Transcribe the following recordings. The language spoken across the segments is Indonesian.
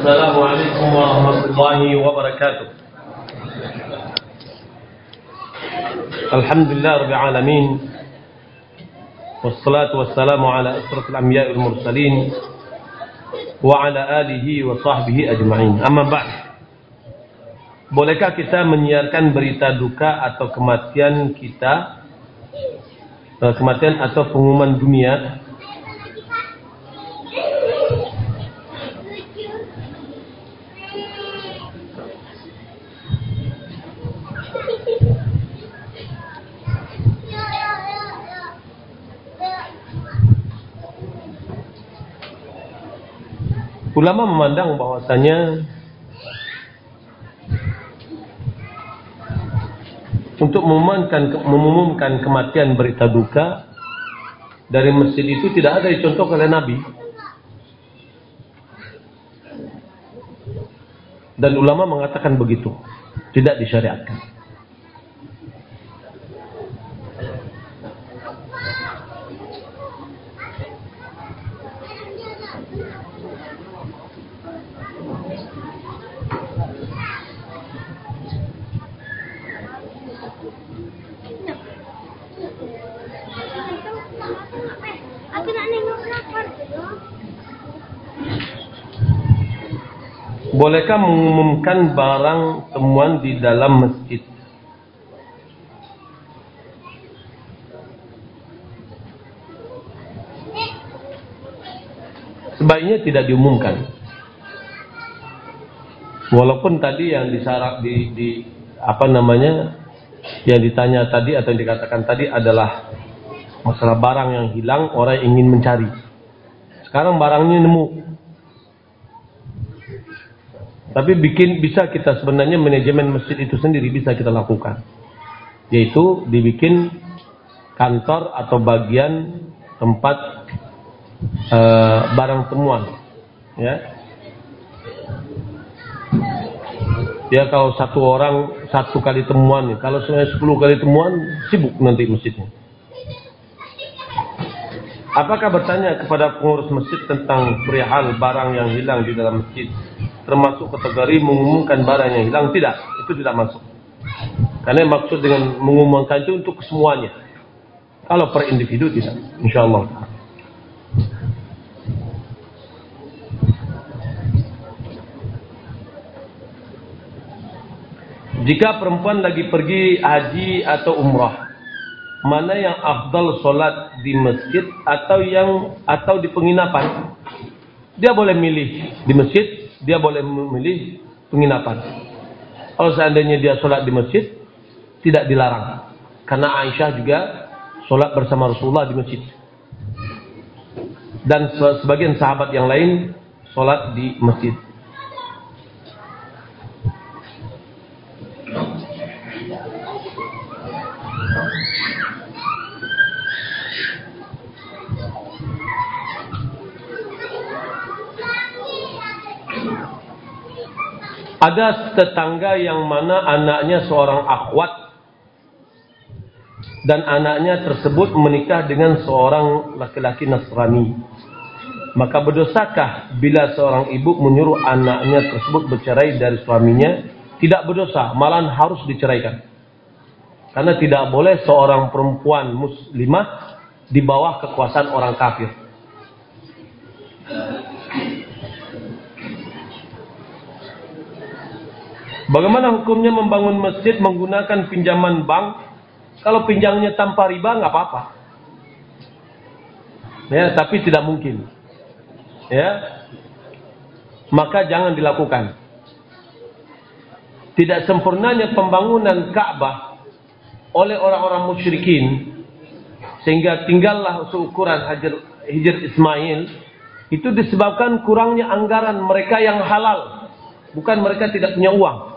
السلام عليكم ورحمة الله وبركاته الحمد لله رب العالمين والصلاة والسلام على أشرف الأنبياء والمرسلين وعلى آله وصحبه أجمعين أما بعد Bolehkah kita menyiarkan berita duka atau kematian kita kematian atau pengumuman dunia Ulama memandang bahwasanya untuk mengumumkan, mengumumkan kematian berita duka dari masjid itu tidak ada dicontoh oleh Nabi. Dan ulama mengatakan begitu, tidak disyariatkan. Bolehkah mengumumkan barang temuan di dalam masjid? Sebaiknya tidak diumumkan. Walaupun tadi yang disarak di, di apa namanya yang ditanya tadi atau yang dikatakan tadi adalah masalah barang yang hilang orang ingin mencari. Sekarang barangnya nemu, tapi bikin bisa kita sebenarnya manajemen masjid itu sendiri bisa kita lakukan. Yaitu dibikin kantor atau bagian tempat uh, barang temuan. Ya. Ya kalau satu orang satu kali temuan, kalau sebenarnya sepuluh kali temuan sibuk nanti masjidnya. Apakah bertanya kepada pengurus masjid tentang perihal barang yang hilang di dalam masjid termasuk kategori mengumumkan barang yang hilang tidak. Itu tidak masuk. Karena maksud dengan mengumumkan itu untuk semuanya. Kalau per individu tidak insyaallah. Jika perempuan lagi pergi haji atau umrah mana yang afdal solat di masjid atau yang atau di penginapan? Dia boleh milih di masjid dia boleh memilih penginapan. Kalau seandainya dia sholat di masjid, tidak dilarang. Karena Aisyah juga sholat bersama Rasulullah di masjid. Dan sebagian sahabat yang lain sholat di masjid. Ada tetangga yang mana anaknya seorang akhwat dan anaknya tersebut menikah dengan seorang laki-laki Nasrani. Maka berdosakah bila seorang ibu menyuruh anaknya tersebut bercerai dari suaminya? Tidak berdosa, malah harus diceraikan. Karena tidak boleh seorang perempuan muslimah di bawah kekuasaan orang kafir. Bagaimana hukumnya membangun masjid menggunakan pinjaman bank? Kalau pinjamnya tanpa riba nggak apa-apa. Ya, tapi tidak mungkin. Ya. Maka jangan dilakukan. Tidak sempurnanya pembangunan Ka'bah oleh orang-orang musyrikin sehingga tinggallah seukuran Hajar Hijr Ismail itu disebabkan kurangnya anggaran mereka yang halal bukan mereka tidak punya uang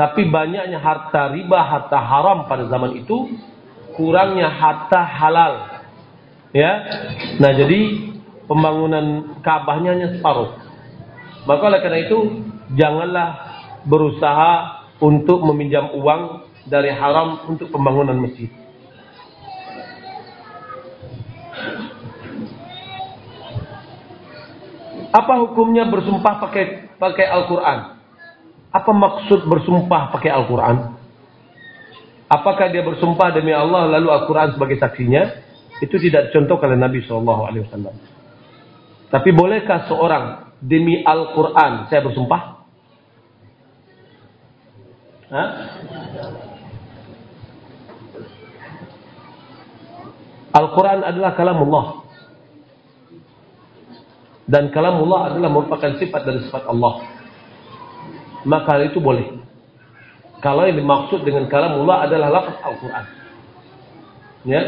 tapi banyaknya harta riba, harta haram pada zaman itu, kurangnya harta halal. Ya. Nah, jadi pembangunan Ka'bahnya hanya separuh. Maka oleh karena itu, janganlah berusaha untuk meminjam uang dari haram untuk pembangunan masjid. Apa hukumnya bersumpah pakai pakai Al-Quran? Apa maksud bersumpah pakai Al-Quran? Apakah dia bersumpah demi Allah lalu Al-Quran sebagai saksinya? Itu tidak contoh oleh Nabi SAW. Tapi bolehkah seorang demi Al-Quran saya bersumpah? Al-Quran adalah kalamullah. Dan kalamullah adalah merupakan sifat dari sifat Allah. Maka itu boleh. Kalau yang dimaksud dengan kalamullah adalah lafaz Al-Quran. Ya.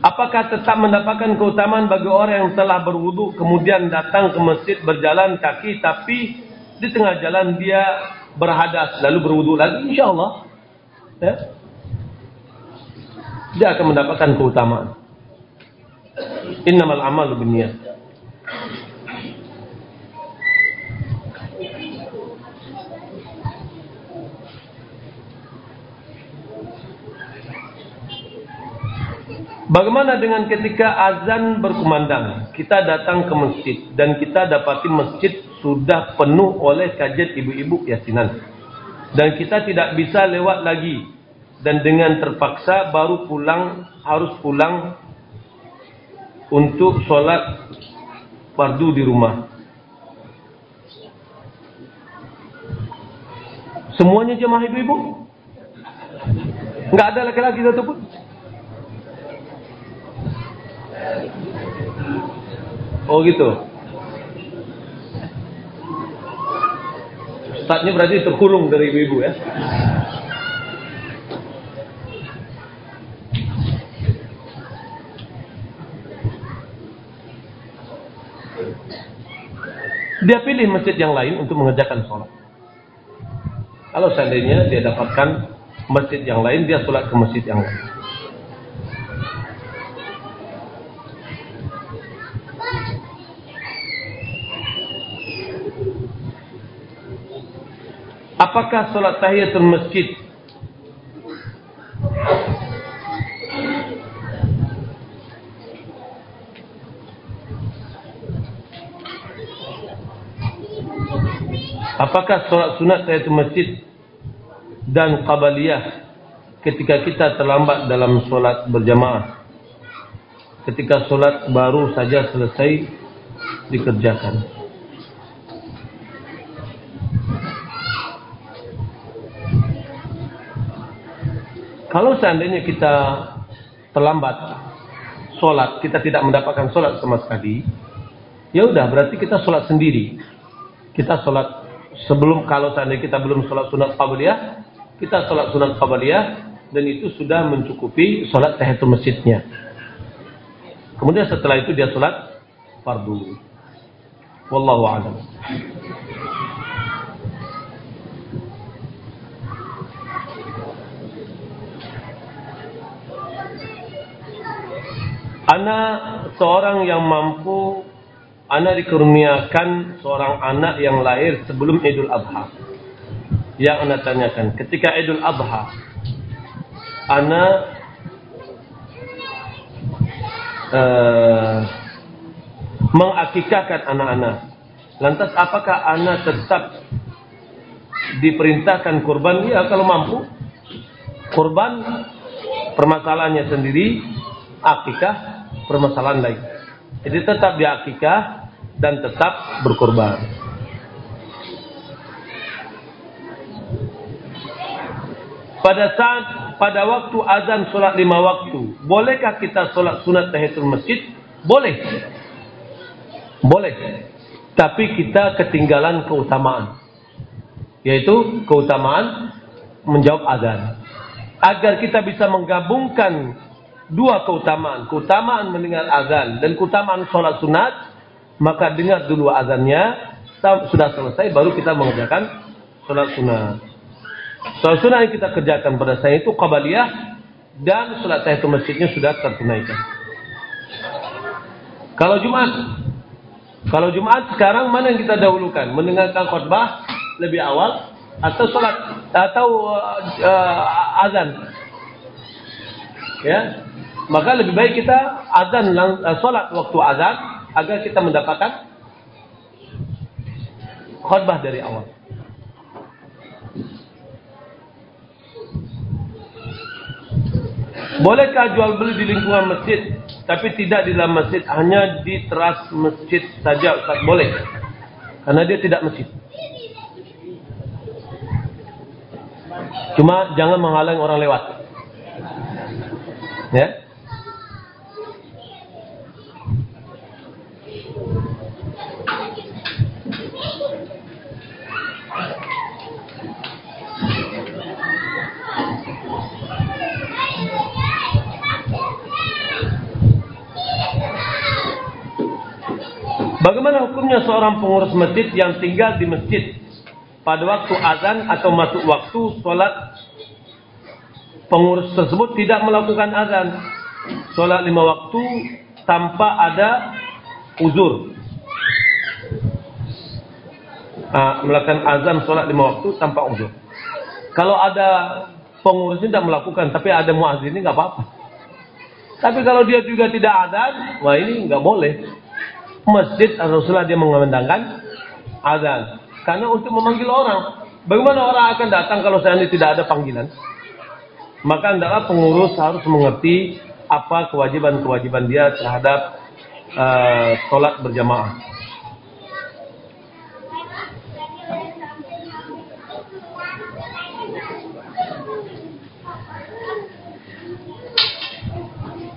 Apakah tetap mendapatkan keutamaan bagi orang yang telah berwudu kemudian datang ke masjid berjalan kaki tapi di tengah jalan dia berhadas lalu berwudu lagi insyaallah. Ya. Dia akan mendapatkan keutamaan. Innamal amalu binniyat. Bagaimana dengan ketika azan berkumandang, kita datang ke masjid dan kita dapati masjid sudah penuh oleh kajian ibu-ibu yasinan. Dan kita tidak bisa lewat lagi dan dengan terpaksa baru pulang harus pulang untuk sholat fardu di rumah. Semuanya jemaah ibu-ibu? Enggak ada laki-laki satu pun? Oh gitu. Ustadznya berarti terkurung dari ibu-ibu ya. Dia pilih masjid yang lain untuk mengerjakan sholat. Kalau seandainya dia dapatkan masjid yang lain, dia sholat ke masjid yang lain. Apakah solat tahiyatul masjid? Apakah solat sunat tahiyatul masjid dan qabaliyah ketika kita terlambat dalam solat berjamaah? Ketika solat baru saja selesai dikerjakan Kalau seandainya kita terlambat sholat, kita tidak mendapatkan sholat sama sekali, ya udah berarti kita sholat sendiri. Kita sholat sebelum kalau seandainya kita belum sholat sunat qabliyah, kita sholat sunat qabliyah dan itu sudah mencukupi sholat tahiyatul masjidnya. Kemudian setelah itu dia sholat fardu. Wallahu a'lam. Anak seorang yang mampu Anak dikurniakan seorang anak yang lahir sebelum Idul Adha. Yang anak tanyakan Ketika Idul Adha Anak uh, Mengakikahkan anak-anak. Lantas apakah anak tetap Diperintahkan kurban? Ya kalau mampu. Kurban Permasalahannya sendiri Akikah permasalahan lain. Jadi tetap di akikah dan tetap berkorban. Pada saat pada waktu azan solat lima waktu, bolehkah kita solat sunat tahiyatul masjid? Boleh. Boleh. Tapi kita ketinggalan keutamaan. Yaitu keutamaan menjawab azan. Agar kita bisa menggabungkan dua keutamaan. Keutamaan mendengar azan dan keutamaan sholat sunat. Maka dengar dulu azannya. Sudah selesai baru kita mengerjakan sholat sunat. Sholat sunat yang kita kerjakan pada saya itu qabaliyah. Dan sholat tahiyatul masjidnya sudah tertunaikan. Kalau Jumat. Kalau Jumat sekarang mana yang kita dahulukan? Mendengarkan khutbah lebih awal atau salat atau uh, uh, azan? Ya. Maka lebih baik kita azan uh, salat waktu azan agar kita mendapatkan khutbah dari awal. Bolehkah jual beli di lingkungan masjid tapi tidak di dalam masjid hanya di teras masjid saja Ustaz? Boleh. Karena dia tidak masjid. Cuma jangan menghalang orang lewat. Ya. Bagaimana hukumnya seorang pengurus masjid yang tinggal di masjid pada waktu azan atau masuk waktu sholat pengurus tersebut tidak melakukan azan sholat lima waktu tanpa ada uzur. Uh, melakukan azan sholat lima waktu tanpa uzur. Kalau ada pengurus tidak melakukan tapi ada muazzin ini nggak apa-apa. Tapi kalau dia juga tidak azan wah ini nggak boleh masjid Rasulullah dia mengumandangkan azan. Karena untuk memanggil orang. Bagaimana orang akan datang kalau seandainya tidak ada panggilan? Maka hendaklah pengurus harus mengerti apa kewajiban-kewajiban dia terhadap uh, sholat berjamaah.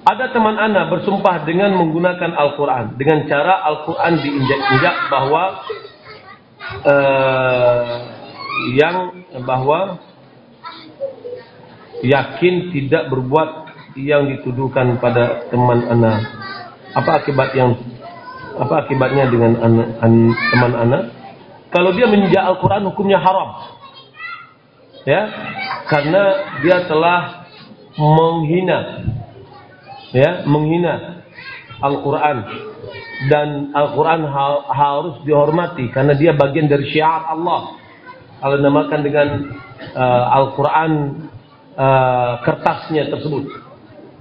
Ada teman Anda bersumpah dengan menggunakan Al-Quran. Dengan cara Al-Quran diinjak-injak bahwa uh, yang bahwa yakin tidak berbuat yang dituduhkan pada teman Anda. Apa akibat yang apa akibatnya dengan an, an, teman Anda? Kalau dia menjak Al-Quran hukumnya haram. Ya, karena dia telah menghina ya menghina Al-Quran. Dan Al-Quran ha harus dihormati karena dia bagian dari syiar Allah. Kalau namakan dengan uh, Al-Quran uh, kertasnya tersebut.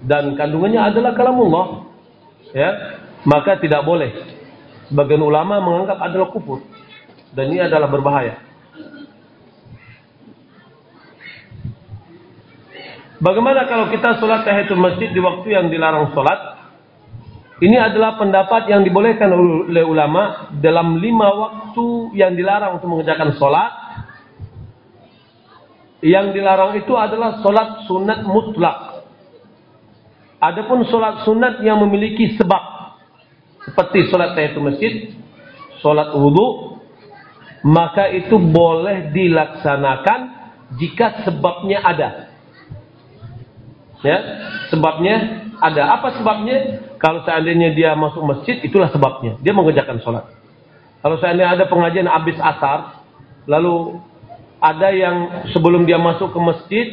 Dan kandungannya adalah kalamullah. Ya maka tidak boleh. Sebagian ulama menganggap adalah kufur. Dan ini adalah berbahaya Bagaimana kalau kita sholat tahiyatul masjid di waktu yang dilarang sholat? Ini adalah pendapat yang dibolehkan oleh ulama dalam lima waktu yang dilarang untuk mengerjakan sholat. Yang dilarang itu adalah sholat sunat mutlak. Adapun sholat sunat yang memiliki sebab. Seperti sholat tahiyatul masjid, sholat wudhu, maka itu boleh dilaksanakan jika sebabnya ada. Ya, sebabnya ada. Apa sebabnya? Kalau seandainya dia masuk masjid, itulah sebabnya. Dia mengerjakan sholat. Kalau seandainya ada pengajian habis asar, lalu ada yang sebelum dia masuk ke masjid,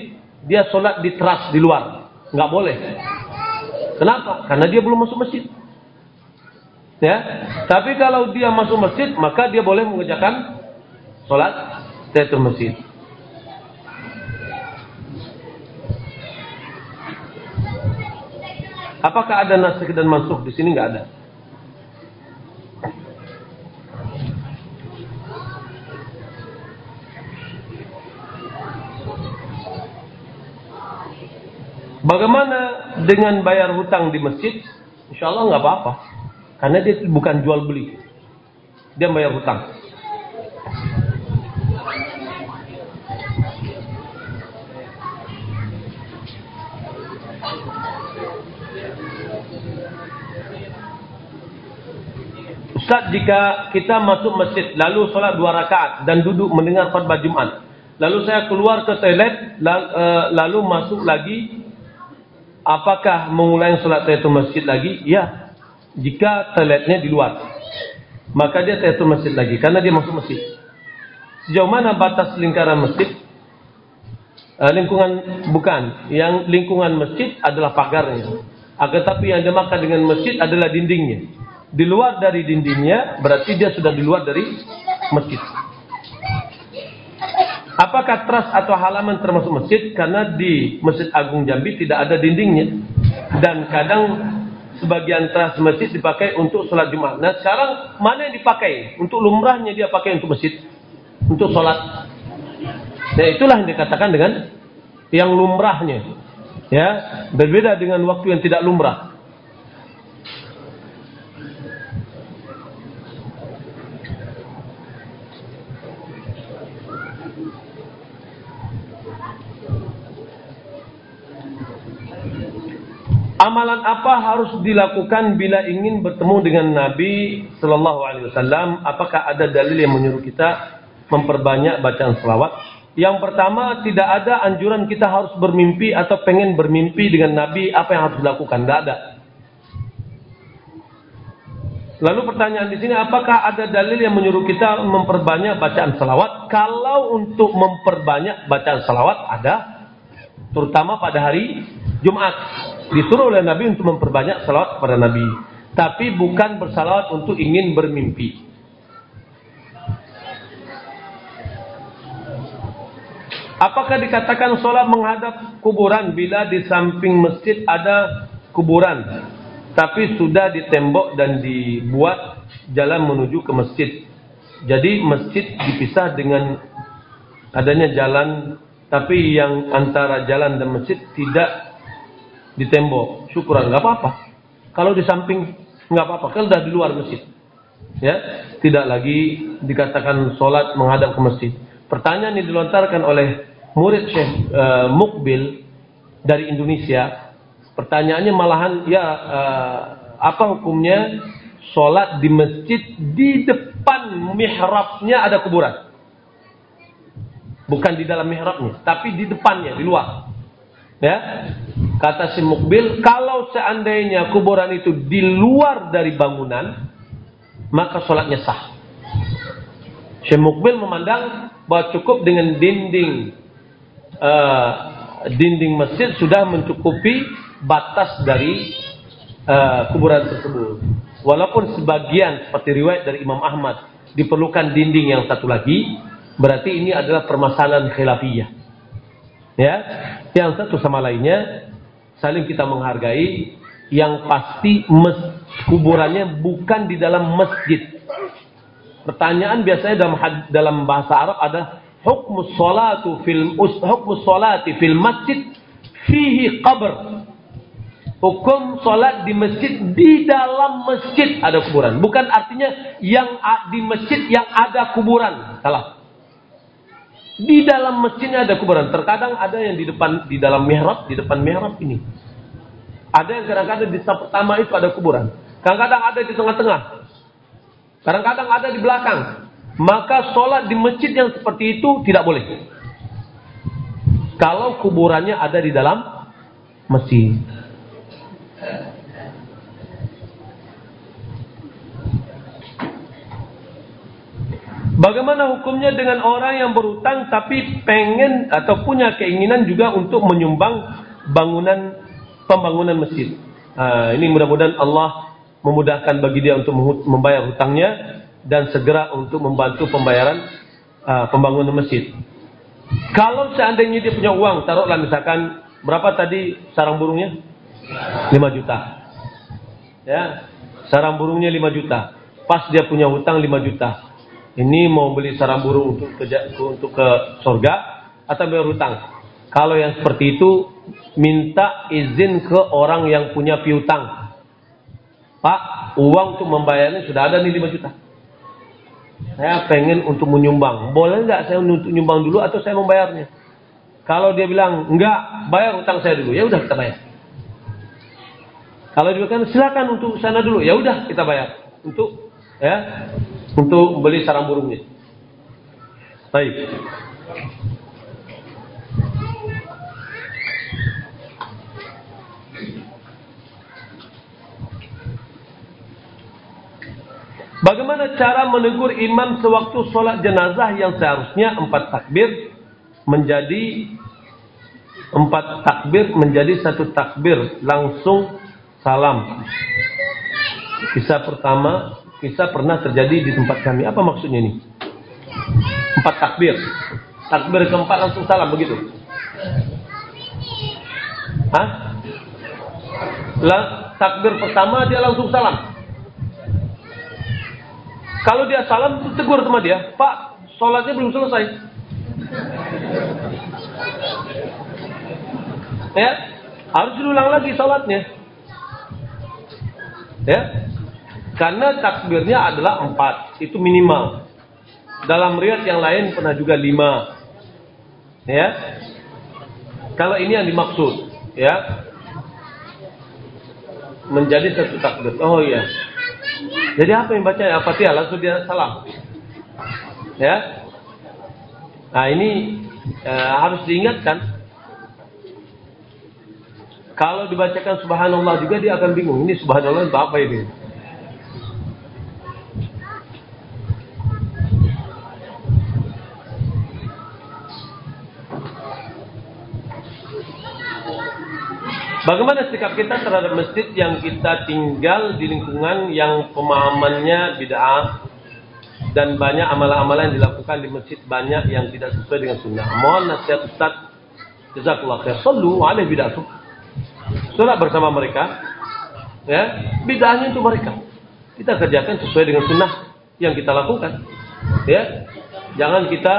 dia sholat di teras di luar. Nggak boleh. Kenapa? Karena dia belum masuk masjid. Ya, tapi kalau dia masuk masjid, maka dia boleh mengerjakan sholat di masjid. Apakah ada nasikh dan mansukh di sini? Nggak ada. Bagaimana dengan bayar hutang di masjid? Insya Allah nggak apa-apa. Karena dia bukan jual beli. Dia bayar hutang. Ustaz jika kita masuk masjid lalu solat dua rakaat dan duduk mendengar khutbah Jumat. Lalu saya keluar ke toilet eh, lalu masuk lagi apakah mengulangi solat tahiyatul masjid lagi? Ya. Jika toiletnya di luar. Maka dia tahiyatul masjid lagi karena dia masuk masjid. Sejauh mana batas lingkaran masjid? Uh, lingkungan bukan. Yang lingkungan masjid adalah pagarnya. Agar tapi yang dimakan dengan masjid adalah dindingnya. Di luar dari dindingnya, berarti dia sudah di luar dari masjid. Apakah teras atau halaman termasuk masjid? Karena di Masjid Agung Jambi tidak ada dindingnya. Dan kadang sebagian teras masjid dipakai untuk sholat Jumat. Nah sekarang mana yang dipakai? Untuk lumrahnya dia pakai untuk masjid. Untuk sholat. Nah itulah yang dikatakan dengan yang lumrahnya. Ya, berbeda dengan waktu yang tidak lumrah. Amalan apa harus dilakukan bila ingin bertemu dengan Nabi Sallallahu Alaihi Wasallam? Apakah ada dalil yang menyuruh kita memperbanyak bacaan selawat? Yang pertama, tidak ada anjuran kita harus bermimpi atau pengen bermimpi dengan Nabi. Apa yang harus dilakukan? Tidak ada. Lalu pertanyaan di sini, apakah ada dalil yang menyuruh kita memperbanyak bacaan selawat? Kalau untuk memperbanyak bacaan selawat ada, terutama pada hari Jumat. Disuruh oleh Nabi untuk memperbanyak salawat kepada Nabi. Tapi bukan bersalawat untuk ingin bermimpi. Apakah dikatakan sholat menghadap kuburan bila di samping masjid ada kuburan, tapi sudah ditembok dan dibuat jalan menuju ke masjid. Jadi masjid dipisah dengan adanya jalan, tapi yang antara jalan dan masjid tidak di tembok, syukuran nggak apa-apa. Kalau di samping nggak apa-apa, kalau udah di luar masjid, ya tidak lagi dikatakan sholat menghadap ke masjid. Pertanyaan yang dilontarkan oleh murid Syekh uh, Mukbil dari Indonesia, pertanyaannya malahan ya uh, apa hukumnya sholat di masjid di depan mihrabnya ada kuburan? Bukan di dalam mihrabnya, tapi di depannya, di luar. Ya, kata si Mukbil, kalau seandainya kuburan itu di luar dari bangunan, maka sholatnya sah. Si Mukbil memandang bahwa cukup dengan dinding uh, dinding masjid sudah mencukupi batas dari uh, kuburan tersebut. Walaupun sebagian seperti riwayat dari Imam Ahmad diperlukan dinding yang satu lagi, berarti ini adalah permasalahan khilafiyah. Ya, yang satu sama lainnya saling kita menghargai. Yang pasti mes, kuburannya bukan di dalam masjid. Pertanyaan biasanya dalam dalam bahasa Arab ada hukum salatu fil hukum salati fil masjid fihi qabr. Hukum salat di masjid di dalam masjid ada kuburan. Bukan artinya yang di masjid yang ada kuburan. Salah. Di dalam masjidnya ada kuburan. Terkadang ada yang di depan di dalam mihrab, di depan mihrab ini. Ada yang kadang-kadang di saf pertama itu ada kuburan. Kadang-kadang ada di tengah-tengah. Kadang-kadang ada di belakang. Maka sholat di masjid yang seperti itu tidak boleh. Kalau kuburannya ada di dalam masjid. Bagaimana hukumnya dengan orang yang berutang tapi pengen atau punya keinginan juga untuk menyumbang bangunan pembangunan masjid. Nah, ini mudah-mudahan Allah memudahkan bagi dia untuk membayar hutangnya dan segera untuk membantu pembayaran uh, pembangunan masjid. Kalau seandainya dia punya uang, taruhlah misalkan berapa tadi sarang burungnya? 5 juta. Ya, sarang burungnya 5 juta. Pas dia punya hutang 5 juta ini mau beli sarang burung untuk ke untuk ke surga atau bayar hutang. Kalau yang seperti itu minta izin ke orang yang punya piutang. Pak, uang untuk membayarnya sudah ada nih 5 juta. Saya pengen untuk menyumbang. Boleh nggak saya untuk nyumbang dulu atau saya membayarnya? Kalau dia bilang enggak, bayar hutang saya dulu. Ya udah kita bayar. Kalau dia bilang silakan untuk sana dulu. Ya udah kita bayar. Untuk ya untuk membeli sarang burungnya. Baik. Bagaimana cara menegur imam sewaktu sholat jenazah yang seharusnya empat takbir menjadi empat takbir menjadi satu takbir langsung salam. Kisah pertama, kisah pernah terjadi di tempat kami. Apa maksudnya ini? Empat takbir. Takbir keempat langsung salam begitu. Hah? Lah, takbir pertama dia langsung salam. Kalau dia salam, tegur sama dia, Pak, sholatnya belum selesai. Ya, harus diulang lagi sholatnya. Ya, karena takbirnya adalah empat, itu minimal. Dalam riwayat yang lain pernah juga lima. Ya, kalau ini yang dimaksud, ya, menjadi satu takbir. Oh iya. Jadi apa yang baca ya Fatihah langsung dia salam. Ya. Nah ini e, harus diingatkan. Kalau dibacakan subhanallah juga dia akan bingung. Ini subhanallah apa ini? Bagaimana sikap kita terhadap masjid yang kita tinggal di lingkungan yang pemahamannya bid'ah dan banyak amalan-amalan yang dilakukan di masjid banyak yang tidak sesuai dengan sunnah. Mohon nasihat Ustaz. Jazakallah khair. Sallu alaihi bid'atu. Salat bersama mereka. Ya, bid'ahnya itu mereka. Kita kerjakan sesuai dengan sunnah yang kita lakukan. Ya. Jangan kita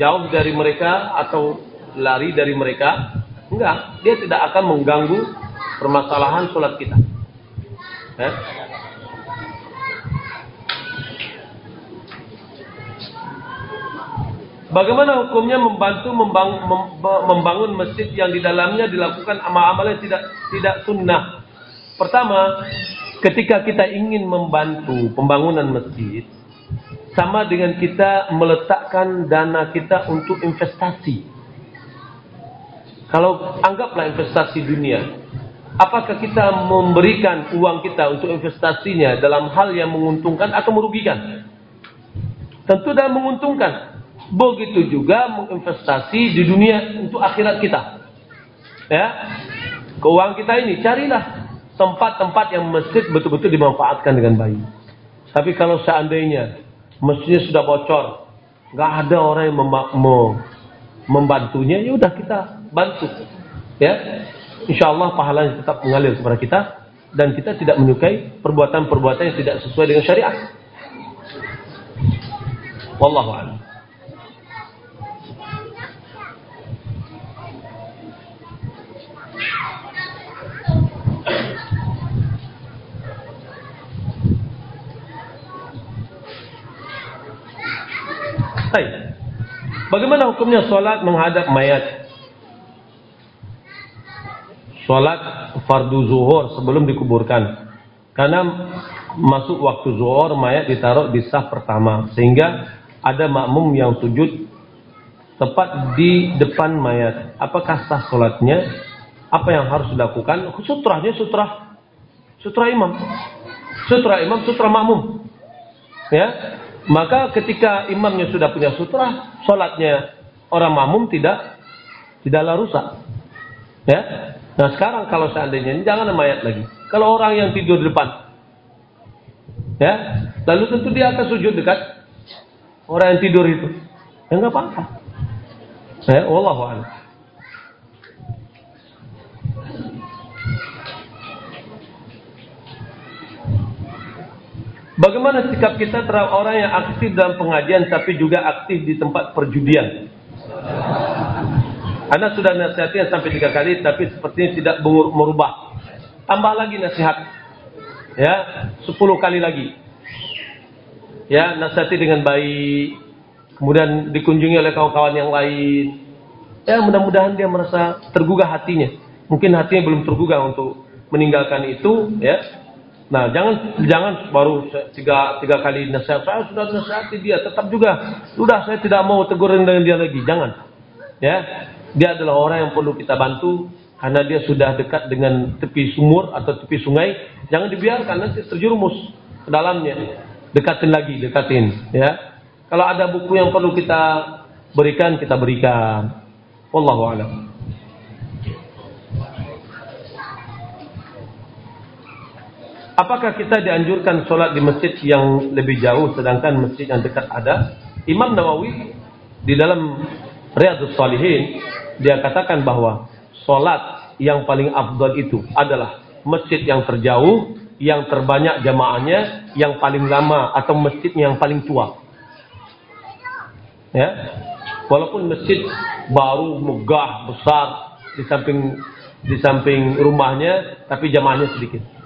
jauh dari mereka atau lari dari mereka Enggak, dia tidak akan mengganggu permasalahan sholat kita. Ya. Bagaimana hukumnya membantu membangun, membangun masjid yang di dalamnya dilakukan amal-amal yang tidak tidak sunnah? Pertama, ketika kita ingin membantu pembangunan masjid, sama dengan kita meletakkan dana kita untuk investasi. Kalau anggaplah investasi dunia, apakah kita memberikan uang kita untuk investasinya dalam hal yang menguntungkan atau merugikan? Tentu dalam menguntungkan. Begitu juga menginvestasi di dunia untuk akhirat kita. Ya, keuangan kita ini carilah tempat-tempat yang masjid betul-betul dimanfaatkan dengan baik. Tapi kalau seandainya masjidnya sudah bocor, nggak ada orang yang membantunya, ya udah kita bantu. Ya. Insya Allah pahalanya tetap mengalir kepada kita dan kita tidak menyukai perbuatan-perbuatan yang tidak sesuai dengan syariat. Wallahu a'lam. Hai. Bagaimana hukumnya sholat menghadap mayat? Sholat fardu zuhur sebelum dikuburkan. Karena masuk waktu zuhur mayat ditaruh di sah pertama sehingga ada makmum yang sujud tepat di depan mayat. Apakah sah sholatnya? Apa yang harus dilakukan? Sutrahnya sutrah sutra imam. Sutra imam, sutra makmum. Ya, maka ketika imamnya sudah punya sutra, sholatnya orang makmum tidak tidaklah rusak. Ya, Nah sekarang kalau seandainya ini jangan mayat lagi. Kalau orang yang tidur di depan, ya, lalu tentu dia akan sujud dekat orang yang tidur itu. Ya nggak apa-apa. Ya, Allah Bagaimana sikap kita terhadap orang yang aktif dalam pengajian tapi juga aktif di tempat perjudian? Anda sudah nasihati sampai tiga kali, tapi sepertinya tidak merubah. Tambah lagi nasihat. Ya, sepuluh kali lagi. Ya, nasihati dengan baik. Kemudian dikunjungi oleh kawan-kawan yang lain. Ya, mudah-mudahan dia merasa tergugah hatinya. Mungkin hatinya belum tergugah untuk meninggalkan itu, ya. Nah, jangan jangan baru tiga tiga kali nasihat saya sudah nasihati dia, tetap juga sudah saya tidak mau tegurin dengan dia lagi, jangan. Ya, dia adalah orang yang perlu kita bantu karena dia sudah dekat dengan tepi sumur atau tepi sungai. Jangan dibiarkan nanti terjerumus ke dalamnya. Dekatin lagi, dekatin. Ya. Kalau ada buku yang perlu kita berikan, kita berikan. Wallahu a'lam. Apakah kita dianjurkan sholat di masjid yang lebih jauh sedangkan masjid yang dekat ada? Imam Nawawi di dalam Riyadhus Salihin dia katakan bahwa sholat yang paling afdal itu adalah masjid yang terjauh, yang terbanyak jamaahnya, yang paling lama atau masjid yang paling tua. Ya, walaupun masjid baru megah besar di samping di samping rumahnya, tapi jamaahnya sedikit.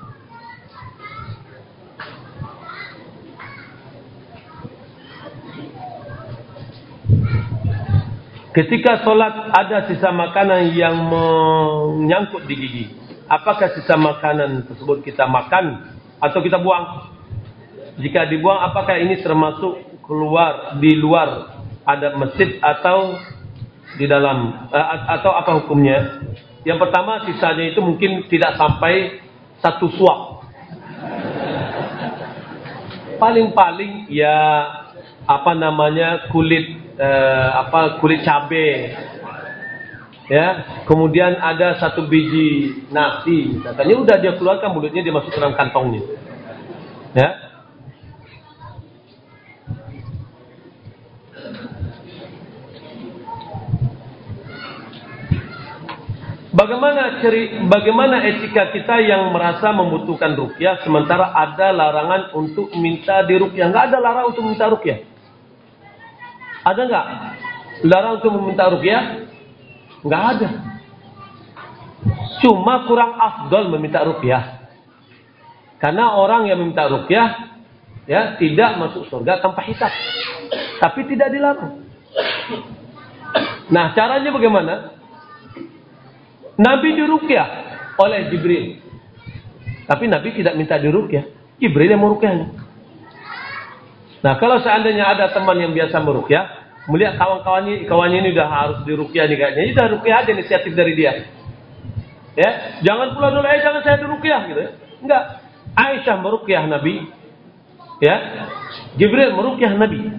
Ketika sholat ada sisa makanan yang menyangkut di gigi. Apakah sisa makanan tersebut kita makan atau kita buang? Jika dibuang, apakah ini termasuk keluar di luar ada masjid atau di dalam eh, atau apa hukumnya? Yang pertama sisanya itu mungkin tidak sampai satu suap. Paling-paling ya apa namanya kulit eh, apa kulit cabe ya kemudian ada satu biji nasi katanya udah dia keluarkan mulutnya dia masuk ke dalam kantongnya ya Bagaimana ceri, bagaimana etika kita yang merasa membutuhkan rukyah sementara ada larangan untuk minta di rukyah? Enggak ada larangan untuk minta rukyah. Ada nggak larang untuk meminta rukyah? Nggak ada. Cuma kurang afdol meminta rukyah. Karena orang yang meminta rukyah ya tidak masuk surga tanpa hisab. Tapi tidak dilarang. Nah, caranya bagaimana? Nabi dirukyah oleh Jibril. Tapi Nabi tidak minta dirukyah. Jibril yang merukyahnya. Nah, kalau seandainya ada teman yang biasa merukyah, melihat kawan-kawannya kawannya ini udah harus dirukyah nih kayaknya, ini udah rukyah aja inisiatif dari dia. Ya, jangan pula dulu, eh jangan saya dirukyah gitu ya. Enggak. Aisyah merukyah Nabi. Ya. Jibril merukyah Nabi.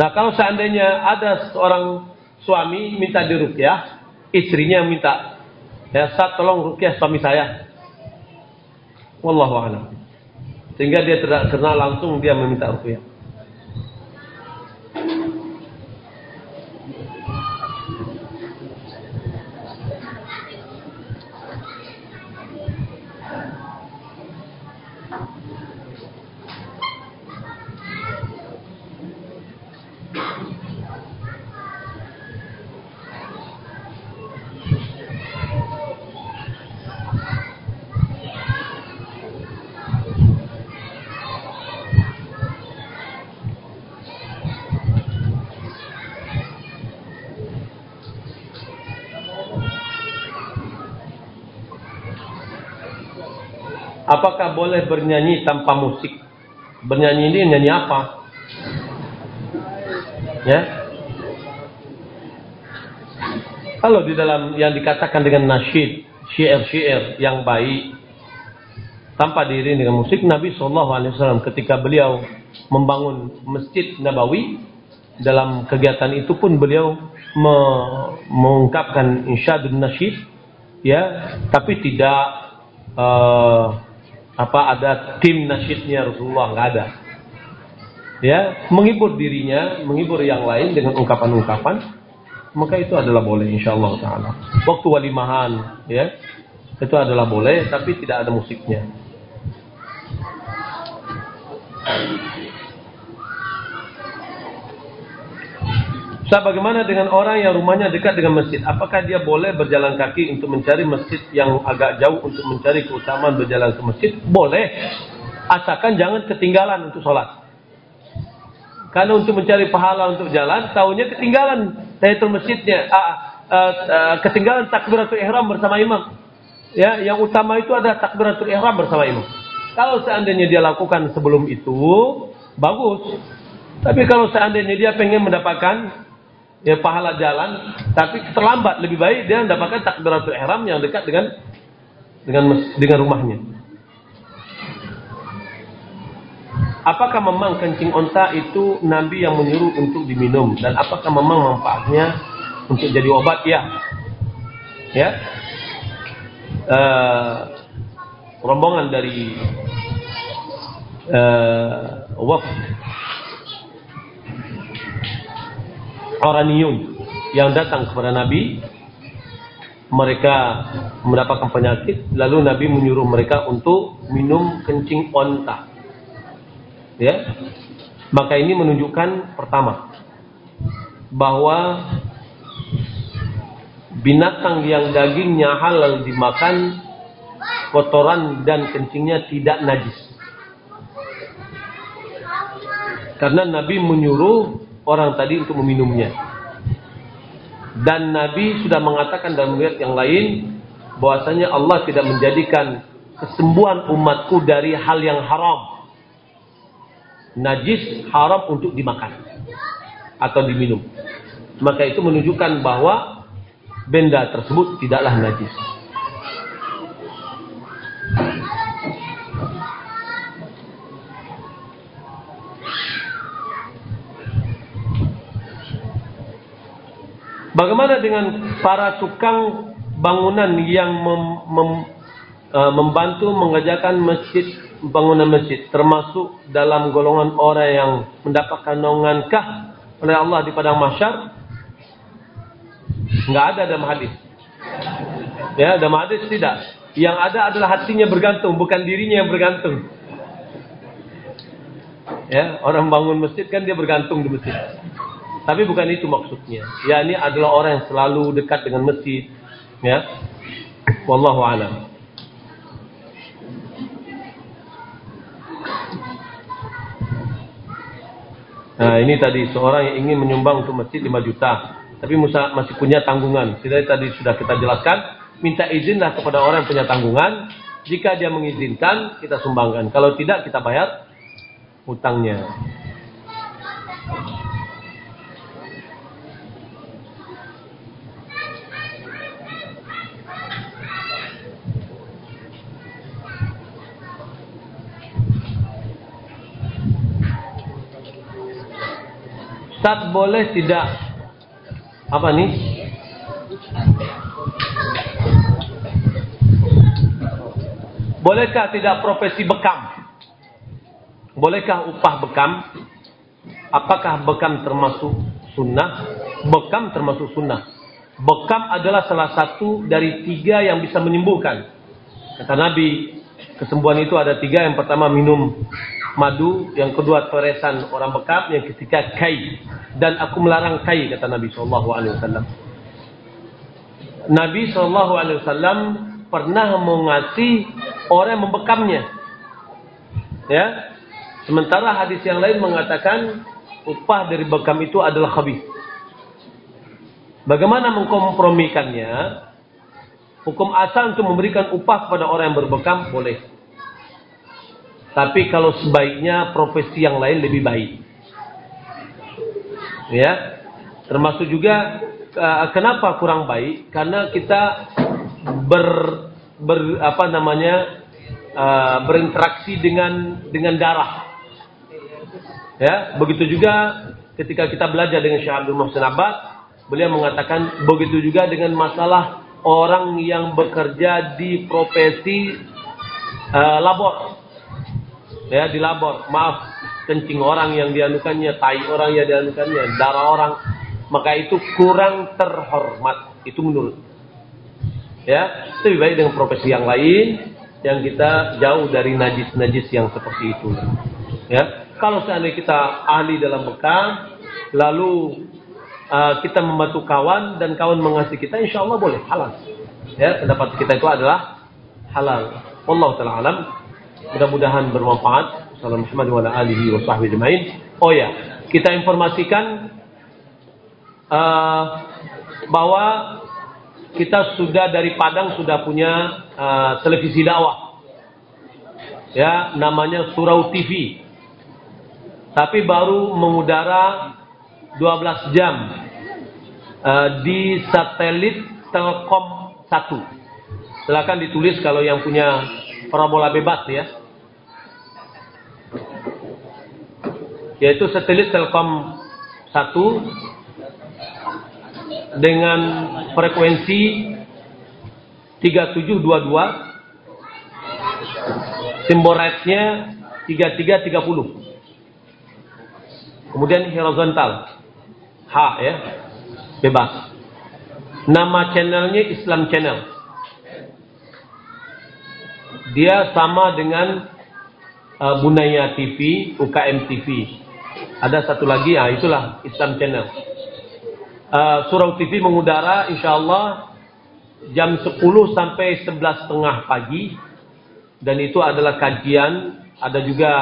Nah, kalau seandainya ada seorang suami minta dirukyah, istrinya minta, ya, saat tolong rukyah suami saya. Wallahu a'lam. Sehingga dia tidak kenal langsung dia meminta rupiah. Apakah boleh bernyanyi tanpa musik? Bernyanyi ini nyanyi apa? Ya. Kalau di dalam yang dikatakan dengan nasyid, syair-syair yang baik tanpa diri dengan musik Nabi Wasallam ketika beliau membangun masjid Nabawi dalam kegiatan itu pun beliau me mengungkapkan insyadun nasyid ya tapi tidak uh, apa ada tim nasyidnya Rasulullah? Nggak ada. Ya menghibur dirinya menghibur yang lain dengan ungkapan-ungkapan maka itu adalah boleh insyaallah taala. Waktu walimahan ya itu adalah boleh tapi tidak ada musiknya Ustaz, bagaimana dengan orang yang rumahnya dekat dengan masjid? Apakah dia boleh berjalan kaki untuk mencari masjid yang agak jauh untuk mencari keutamaan berjalan ke masjid? Boleh. Asalkan jangan ketinggalan untuk sholat. Karena untuk mencari pahala untuk jalan, tahunya ketinggalan tahiyatul masjidnya. Ah, ah, ah, ketinggalan takbiratul ihram bersama imam. Ya, yang utama itu ada takbiratul ihram bersama imam. Kalau seandainya dia lakukan sebelum itu, bagus. Tapi kalau seandainya dia pengen mendapatkan ya pahala jalan, tapi terlambat lebih baik dia mendapatkan takbiratul ihram yang dekat dengan dengan dengan rumahnya. Apakah memang kencing onta itu Nabi yang menyuruh untuk diminum dan apakah memang manfaatnya untuk jadi obat? Ya, ya. Uh, rombongan dari uh, wafd Oraniyun yang datang kepada Nabi. Mereka mendapatkan penyakit lalu Nabi menyuruh mereka untuk minum kencing onta. Ya. Maka ini menunjukkan pertama bahwa binatang yang dagingnya halal dimakan kotoran dan kencingnya tidak najis. Karena Nabi menyuruh orang tadi untuk meminumnya dan Nabi sudah mengatakan dalam riwayat yang lain bahwasanya Allah tidak menjadikan kesembuhan umatku dari hal yang haram. Najis haram untuk dimakan atau diminum. Maka itu menunjukkan bahwa benda tersebut tidaklah najis. Bagaimana dengan para tukang bangunan yang mem, mem, uh, membantu mengerjakan masjid bangunan masjid termasuk dalam golongan orang yang mendapatkan naungankah oleh Allah di padang mahsyar? Enggak ada dalam hadis. Ya, dalam hadis tidak. Yang ada adalah hatinya bergantung, bukan dirinya yang bergantung. Ya, orang bangun masjid kan dia bergantung di masjid. Tapi bukan itu maksudnya. Ya ini adalah orang yang selalu dekat dengan masjid. Ya. Wallahu a'lam. Nah ini tadi seorang yang ingin menyumbang untuk masjid 5 juta. Tapi Musa masih punya tanggungan. Tidak tadi sudah kita jelaskan. Minta izinlah kepada orang yang punya tanggungan. Jika dia mengizinkan, kita sumbangkan. Kalau tidak, kita bayar hutangnya. Ustaz boleh tidak apa nih? Bolehkah tidak profesi bekam? Bolehkah upah bekam? Apakah bekam termasuk sunnah? Bekam termasuk sunnah. Bekam adalah salah satu dari tiga yang bisa menyembuhkan. Kata Nabi, kesembuhan itu ada tiga. Yang pertama minum madu, yang kedua toresan orang bekam, yang ketiga kai. Dan aku melarang kai kata Nabi Shallallahu Alaihi Wasallam. Nabi Shallallahu Alaihi Wasallam pernah mengasih orang yang membekamnya. Ya, sementara hadis yang lain mengatakan upah dari bekam itu adalah khabis. Bagaimana mengkompromikannya? Hukum asal untuk memberikan upah kepada orang yang berbekam boleh. Tapi kalau sebaiknya profesi yang lain lebih baik. Ya. Termasuk juga uh, kenapa kurang baik? Karena kita ber, ber apa namanya? Uh, berinteraksi dengan dengan darah. Ya, begitu juga ketika kita belajar dengan Syekh Abdul Muhsin Abbas, beliau mengatakan begitu juga dengan masalah orang yang bekerja di profesi uh, labor ya dilabor maaf kencing orang yang dianukannya tai orang yang dianukannya darah orang. Maka itu kurang terhormat. Itu menurut. Ya lebih baik dengan profesi yang lain yang kita jauh dari najis-najis yang seperti itu. Ya kalau seandainya kita ahli dalam bekam lalu uh, kita membantu kawan dan kawan mengasihi kita insya Allah boleh. Halal. Ya pendapat kita itu adalah halal. Allah taala alam Mudah-mudahan bermanfaat. Assalamualaikum warahmatullahi wabarakatuh. Oh ya, kita informasikan uh, bahwa kita sudah dari Padang sudah punya uh, televisi dakwah. Ya, namanya Surau TV. Tapi baru mengudara 12 jam uh, di satelit Telkom 1. Silakan ditulis kalau yang punya parabola bebas ya. Yaitu satelit Telkom 1 dengan frekuensi 3722 Simbol right-nya 3330. Kemudian horizontal. H ya. Bebas. Nama channelnya Islam Channel. Dia sama dengan uh, Bunaya TV, UKM TV. Ada satu lagi, ah itulah Islam Channel. Uh, Surau TV mengudara insya Allah jam 10 sampai 11 tengah pagi dan itu adalah kajian ada juga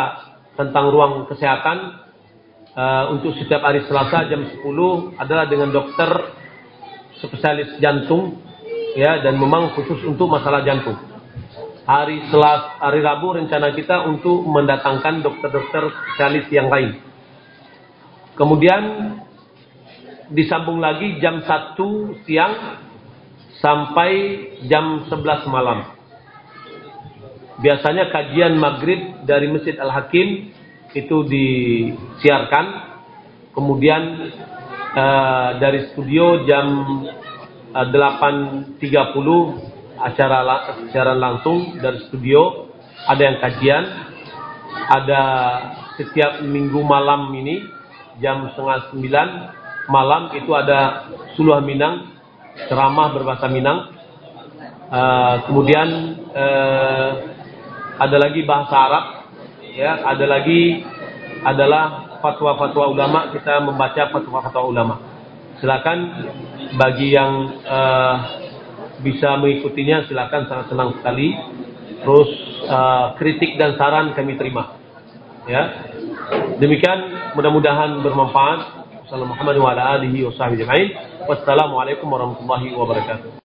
tentang ruang kesehatan uh, untuk setiap hari Selasa jam 10 adalah dengan dokter spesialis jantung ya dan memang khusus untuk masalah jantung. Hari Selasa, hari Rabu rencana kita untuk mendatangkan dokter-dokter spesialis yang lain. Kemudian disambung lagi jam 1 siang sampai jam 11 malam. Biasanya kajian maghrib dari Masjid Al-Hakim itu disiarkan. Kemudian uh, dari studio jam uh, 8.30 acara siaran langsung dari studio ada yang kajian ada setiap minggu malam ini jam setengah sembilan malam itu ada suluh Minang ceramah berbahasa Minang uh, kemudian uh, ada lagi bahasa Arab, ya, ada lagi adalah fatwa-fatwa ulama, kita membaca fatwa-fatwa ulama. Silakan bagi yang uh, bisa mengikutinya silakan sangat senang sekali. Terus uh, kritik dan saran kami terima. Ya. Demikian mudah-mudahan bermanfaat. Wassalamualaikum warahmatullahi wabarakatuh.